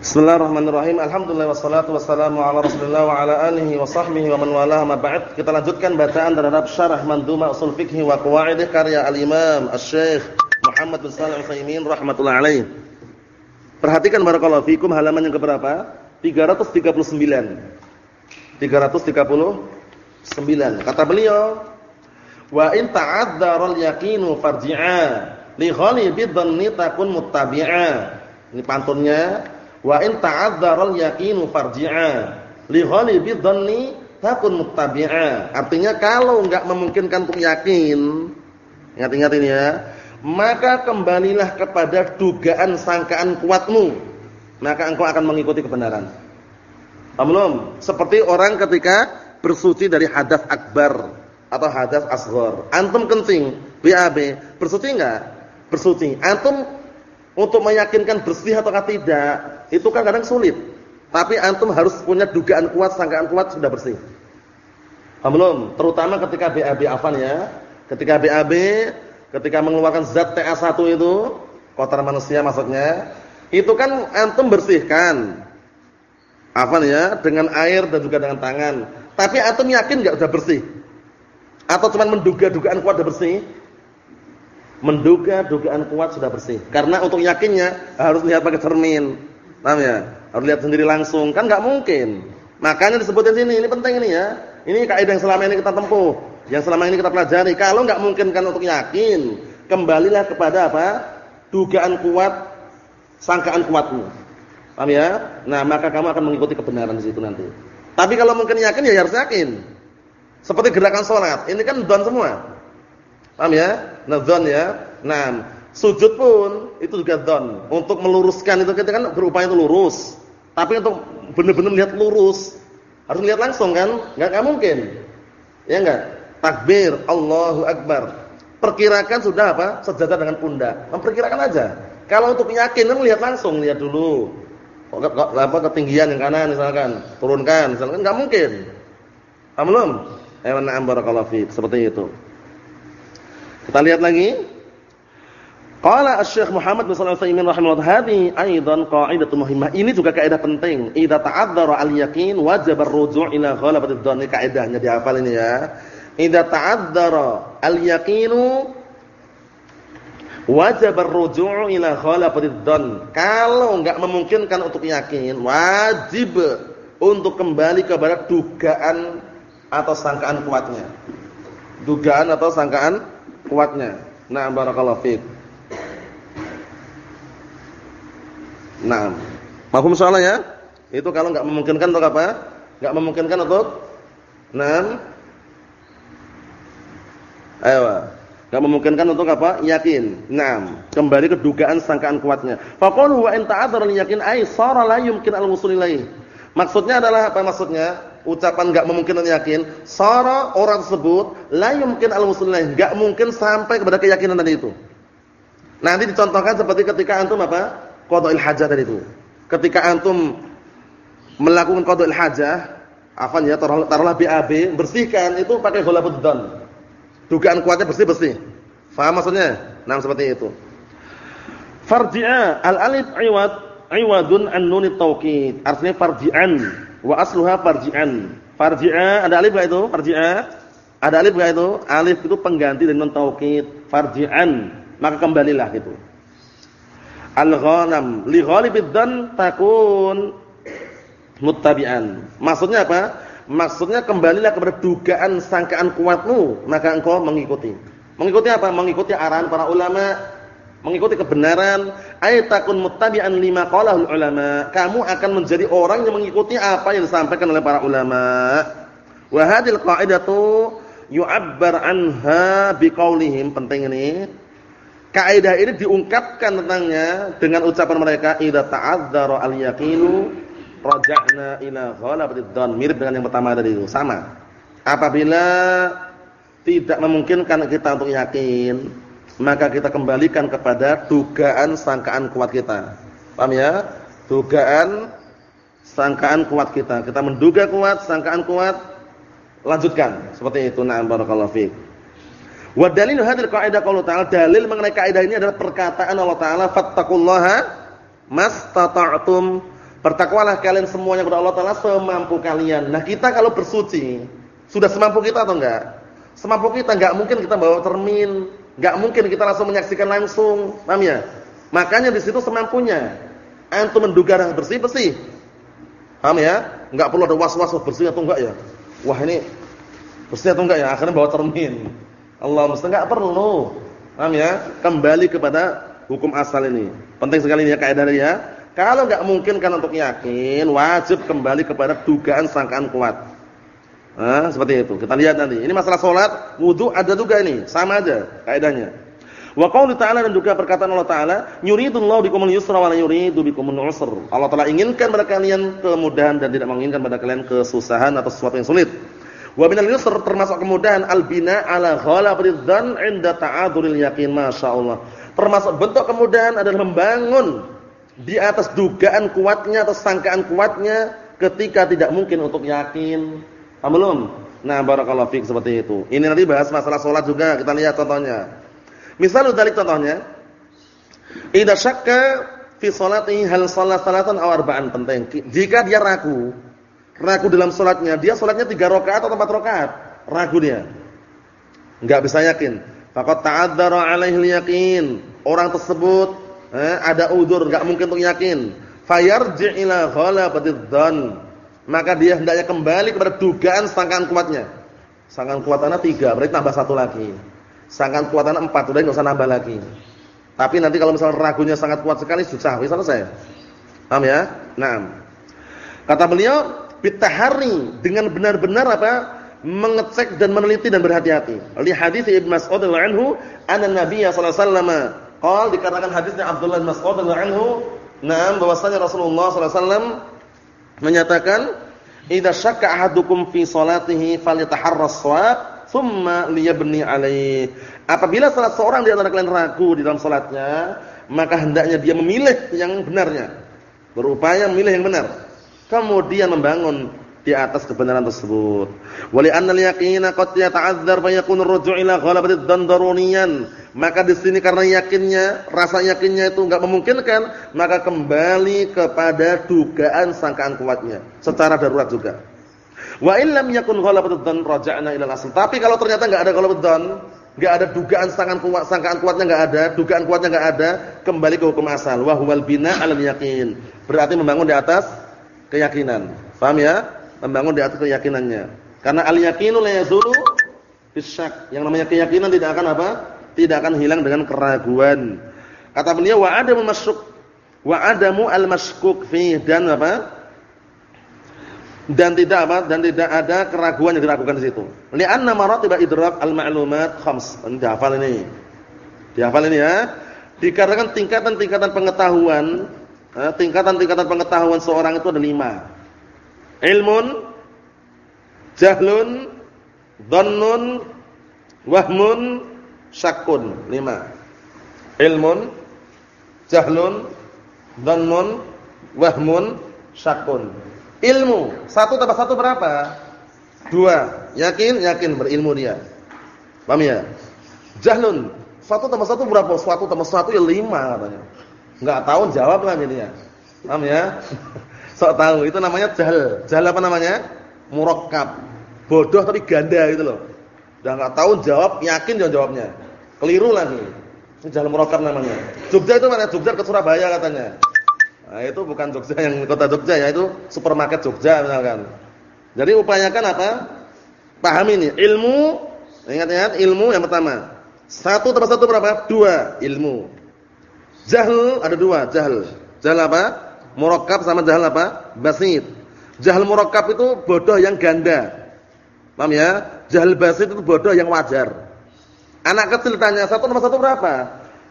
Bismillahirrahmanirrahim. Alhamdulillah wassalatu wassalamu ala Rasulillah wa ala alihi wa sahbihi wa man walaha ma ba'd. Kita lanjutkan bacaan terhadap syarah Mandhuma Ushul Fiqh wa Qawaidih karya Al-Imam Asy-Syaikh Muhammad bin Shalih Al-Utsaimin rahimatullah alaih. Perhatikan barakallahu fikum halaman yang keberapa? 339. 339. Kata beliau, "Wa in ta'adzdzara al-yaqinu farji'a li ghalibi dhanni takun muttabi'a." Ini pantunnya Wa in ta'adzdzara al-yaqinu farji'a li ghalibi dhanni takun muttabi'a. Artinya kalau enggak memungkinkan untuk yakin, ingat-ingat ini ya, maka kembalilah kepada dugaan sangkaan kuatmu, maka engkau akan mengikuti kebenaran. Paham Seperti orang ketika bersuci dari hadas akbar atau hadas asghar. Antum kencing, BAB, bersuci enggak? Bersuci. Antum untuk meyakinkan bersih atau tidak, itu kan kadang sulit. Tapi antum harus punya dugaan kuat, sangkaan kuat sudah bersih. Paham belum? Terutama ketika BAB afan ya. Ketika BAB, ketika mengeluarkan zat TA1 itu, kotoran manusia maksudnya, itu kan antum bersihkan. Afan ya, dengan air dan juga dengan tangan. Tapi antum yakin enggak sudah bersih? Atau cuma menduga dugaan kuat sudah bersih? Menduga dugaan kuat sudah bersih. Karena untuk yakinnya harus lihat pakai cermin. Paham ya? Harus lihat sendiri langsung. Kan enggak mungkin. Makanya disebutin sini, ini penting ini ya. Ini kaidah yang selama ini kita tempuh, yang selama ini kita pelajari. Kalau enggak mungkin kan untuk yakin, kembalilah kepada apa? Dugaan kuat, sangkaan kuatmu. Paham ya? Nah, maka kamu akan mengikuti kebenaran di situ nanti. Tapi kalau mungkin yakin ya harus yakin. Seperti gerakan sholat, ini kan don semua. Paham ya? Nah, dzan ya. Nah, sujud pun itu juga dzan. Untuk meluruskan itu kita kan berupaya itu lurus. Tapi untuk benar-benar lihat lurus, harus lihat langsung kan? Enggak enggak mungkin. Ya enggak? Takbir, Allahu Akbar. Perkirakan sudah apa? Sejajar dengan pundak. Memperkirakan aja. Kalau untuk yakin kan lihat langsung, lihat dulu. Kok apa ketinggian yang kanan misalkan, turunkan misalkan enggak mungkin. Paham belum? Ayo na'am barakallahu fiik. Seperti itu. Kita lihat lagi. Qala Asy-Syaikh Muhammad bin Shalih Al-Utsaimin rahimahullah hadhi aidan qa'idatun muhimmah. Ini juga kaidah penting. Idza ta'adzara al-yaqin wajib ar-ruju' ila ghalabati dhanni. Kaidahnya dihafal ini ya. Idza ta'adzara al-yaqinu wajib ar-ruju' ila ghalabati dhann. Kalau enggak memungkinkan untuk yakin, wajib untuk kembali kepada dugaan atau sangkaan kuatnya. Dugaan atau sangkaan kuatnya. Nah, barakallahu fiik. Nah, paham soalnya ya? Itu kalau enggak memungkinkan untuk apa? Enggak memungkinkan untuk Naam. Ayo. Enggak memungkinkan untuk apa? Yakin. Naam. Kembali ke dugaan sangkaan kuatnya. Faqulu wa in ta'adzara yakin ay sara la yumkin al-wusul Maksudnya adalah apa maksudnya? ucapan enggak memungkinkan yakin, sara orang tersebut la yumkin al-muslimin, enggak mungkin sampai kepada keyakinan tadi itu. Nanti dicontohkan seperti ketika antum apa? Qada'il hajah tadi itu. Ketika antum melakukan qada'il hajah, afan ya taruhlah, BAB, bersihkan itu pakai ghalabud dzan. Dugaan kuatnya bersih-bersih. Faham maksudnya? Nah, seperti itu. Farji'a al-alif iwad iwadun an nunit tawkid. Artinya farji'an Wa asluha farji'an. Farji'a ada alif enggak itu? Farji'a. Ada alif enggak itu? Alif itu pengganti dari nun taukid. Farji'an. Maka kembalilah gitu. Al-ghanam li ghalibid dan takun muttabi'an. Maksudnya apa? Maksudnya kembalilah kepada dugaan sangkaan kuatmu, maka engkau mengikuti. Mengikuti apa? Mengikuti arahan para ulama mengikuti kebenaran ayatakun muttabi'an lima qalahul ulama. Kamu akan menjadi orang yang mengikuti apa yang disampaikan oleh para ulama. Wa hadhil qa'idatu yu'abbar anha biqaulihim. Penting ini. Kaidah ini diungkapkan tentangnya dengan ucapan mereka idza ta'adzara al-yaqinu raja'na ila ghalabatid dhan mirip dengan yang pertama tadi itu. Sama. Apabila tidak memungkinkan kita untuk yakin maka kita kembalikan kepada dugaan sangkaan kuat kita. Paham ya? Dugaan sangkaan kuat kita. Kita menduga kuat, sangkaan kuat, lanjutkan. Seperti itu. Na'am barakallahu fiik. Wa dalilu hadhihi qaidah qaulu ta'ala dalil mengenai kaidah ini adalah perkataan Allah taala fattaqullaha mastata'tum Bertakwalah kalian semuanya kepada Allah Taala semampu kalian. Nah, kita kalau bersuci sudah semampu kita atau enggak? Semampu kita enggak mungkin kita bawa cermin, enggak mungkin kita langsung menyaksikan langsung, paham ya? Makanya di situ semampunya. Antum menduga dah bersih-bersih. Paham ya? Enggak perlu ada was-was bersih atau enggak ya. Wah, ini bersih atau enggak ya? Akhirnya bawa cermin. Allah mesti enggak perlu. Paham ya? Kembali kepada hukum asal ini. Penting sekali ini ya kaidah ya. Kalau nggak mungkin kan untuk yakin, wajib kembali kepada dugaan sangkaan kuat. Nah, seperti itu. Kita lihat nanti. Ini masalah sholat, wudhu ada juga ini, sama aja kaidahnya. Wa qauli ta'ala dan juga perkataan Allah Ta'ala, yuridullahu bikumul yusra wa la yuridu bikumul usr. Allah Ta'ala inginkan pada kalian kemudahan dan tidak menginginkan pada kalian kesusahan atau sesuatu yang sulit. Wa minal yusr termasuk kemudahan al-bina ala ghalabati dzan 'inda ta'adzuril yaqin, masyaallah. Termasuk bentuk kemudahan adalah membangun di atas dugaan kuatnya atau sangkaan kuatnya ketika tidak mungkin untuk yakin. Paham belum? Nah, barakallahu fiik seperti itu. Ini nanti bahas masalah salat juga, kita lihat contohnya. Misal dari contohnya, idza syakka fi salatihi hal shalat salatan aw arba'an penting. Jika dia ragu, ragu dalam salatnya, dia salatnya 3 rakaat atau 4 rakaat, ragu dia. Enggak bisa yakin. Faqad ta'adzara 'alaihi al-yaqin. Orang tersebut eh, ada udur, enggak mungkin untuk yakin. Fayarji' ila ghalabatidz dzan. Maka dia hendaknya kembali kepada dugaan sangkaan kuatnya. Sangkaan kuatannya tiga, berarti tambah satu lagi. Sangkaan kuatannya empat, udah enggak usah nambah lagi. Tapi nanti kalau misalnya ragunya sangat kuat sekali susah, bisa selesai. Paham ya? Nah. Kata beliau, bitahari dengan benar-benar apa? mengecek dan meneliti dan berhati-hati. Li hadis Ibnu Mas'ud radhiyallahu anhu, anna Nabiy sallallahu alaihi wasallam dikatakan hadisnya Abdullah bin Mas'ud radhiyallahu anhu, "Na'am bahwasanya Rasulullah sallallahu alaihi wasallam menyatakan, "Idza syakka ahadukum fi salatihi falyataharras shawab, thumma liyabni alaihi." Apabila salah seorang di antara kalian ragu di dalam salatnya, maka hendaknya dia memilih yang benarnya. Berupaya memilih yang benar. Kemudian membangun di atas kebenaran tersebut. Wali anna al-yaqina qad yata'azzar fa yakunu ar-ruju' ila ghalabati dhandaruniyan. Maka di sini karena yakinnya, rasa yakinnya itu enggak memungkinkan, maka kembali kepada dugaan sangkaan kuatnya secara darurat juga. Wa illam yakun ghalabatu dhann raja'na ila al-asl. Tapi kalau ternyata enggak ada ghalabatu dhann, enggak ada dugaan sangkaan kuat, sangkaan kuatnya enggak ada, dugaan kuatnya enggak ada, kembali ke hukum asal. Wa huwal bina 'alal yaqin. Berarti membangun di atas keyakinan. Paham ya? membangun di atas keyakinannya. Karena al-yaqinu la yazulu bisyak. Yang namanya keyakinan tidak akan apa? Tidak akan hilang dengan keraguan. Kata beliau wa adamu masyuk wa adamu al-maskuk fi dan apa? Dan tidak apa? Dan tidak ada keraguan yang diragukan di situ. Li'anna maratib idrak al-ma'lumat khams. Ini dihafal ini. Dihafal ini ya. Dikarenakan tingkatan-tingkatan pengetahuan, eh, tingkatan-tingkatan pengetahuan seorang itu ada lima ilmun jahlun dhannun wahmun syakun lima. Ilmun jahlun dhannun wahmun syakun ilmu satu tambah satu berapa? Dua. Yakin? Yakin berilmu dia. Paham ya? Jahlun satu tambah satu berapa? Satu tambah satu ya lima katanya. Enggak tahu jawab lah jadinya paham ya? Sok tahu itu namanya jahil. Jahil apa namanya? Murakkab. Bodoh tapi ganda gitu loh. Udah enggak tahu jawab, yakin jangan jawabnya. Keliru lagi. Ini jahil murakkab namanya. Jogja itu mana? Jogja ke Surabaya katanya. Nah, itu bukan Jogja yang kota Jogja ya, itu supermarket Jogja misalkan. Jadi upayakan apa? Pahami ini, ilmu, ingat-ingat ilmu yang pertama. Satu tambah satu berapa? Dua, ilmu. Jahil ada dua, jahil. Jahil apa? Murakkab sama jahal apa? Basit. Jahal murakkab itu bodoh yang ganda. Paham ya? Jahal basit itu bodoh yang wajar. Anak kecil tanya, satu tambah satu berapa?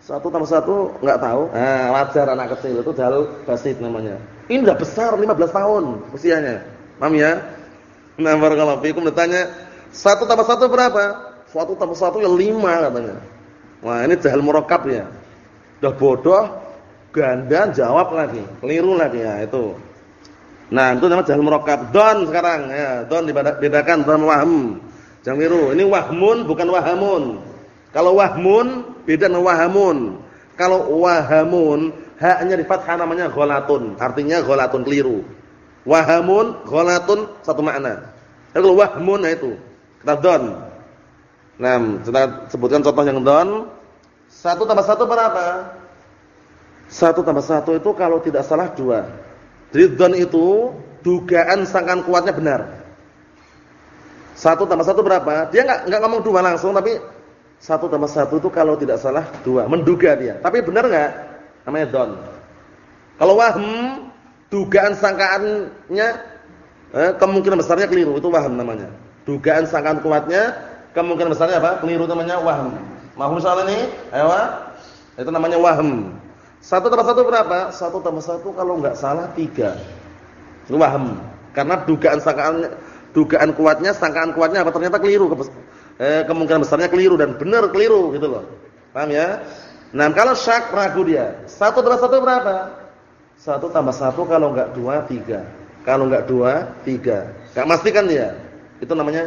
Satu tambah satu enggak tahu. Nah, wajar anak kecil itu jahal basit namanya. Ini udah besar 15 tahun usianya. Paham ya? Nah, barakallahu fiikum ditanya, satu tambah satu berapa? Satu tambah satu ya lima katanya. Wah, ini jahal murakkab ya. Udah bodoh, ganda jawab lagi, keliru lagi ya itu. Nah, itu namanya jahil murakkab. Don sekarang ya, don dibedakan don wahm. Jangan keliru. Ini wahmun bukan wahamun. Kalau wahmun beda dengan wahamun. Kalau wahamun haknya di fathah namanya ghalatun. Artinya ghalatun keliru. Wahamun, ghalatun satu makna. Kalau wahmun nah itu kita don. Nah, kita sebutkan contoh yang don. Satu tambah satu berapa? Satu tambah satu itu kalau tidak salah dua. Don itu dugaan sangkaan kuatnya benar. Satu tambah satu berapa? Dia nggak nggak ngomong dua langsung, tapi satu tambah satu itu kalau tidak salah dua. Menduga dia. Tapi benar nggak? Namanya don. Kalau wahm, dugaan sangkaannya eh, kemungkinan besarnya keliru. Itu wahm namanya. Dugaan sangkaan kuatnya kemungkinan besarnya apa? Keliru namanya wahm. Mahum soal ini? Ayo. Itu namanya wahm. Satu tambah satu berapa? Satu tambah satu kalau nggak salah tiga. Wahm. Karena dugaan sangkaan dugaan kuatnya, sangkaan kuatnya apa ternyata keliru eh, kemungkinan besarnya keliru dan benar keliru gitu loh. Paham ya? Nah, kalau syak ragu dia. Satu tambah satu berapa? Satu tambah satu kalau enggak dua, tiga. Kalau enggak dua, tiga. Enggak pastikan dia. Itu namanya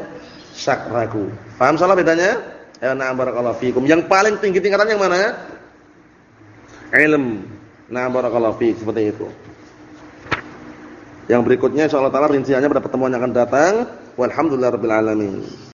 syak ragu. Paham salah bedanya? Ya na'am barakallahu fikum. Yang paling tinggi tingkatan yang mana? Ilm. Na'am barakallahu fikum seperti itu. Yang berikutnya insyaallah taala rinciannya pada pertemuan yang akan datang. Walhamdulillahirabbil alamin.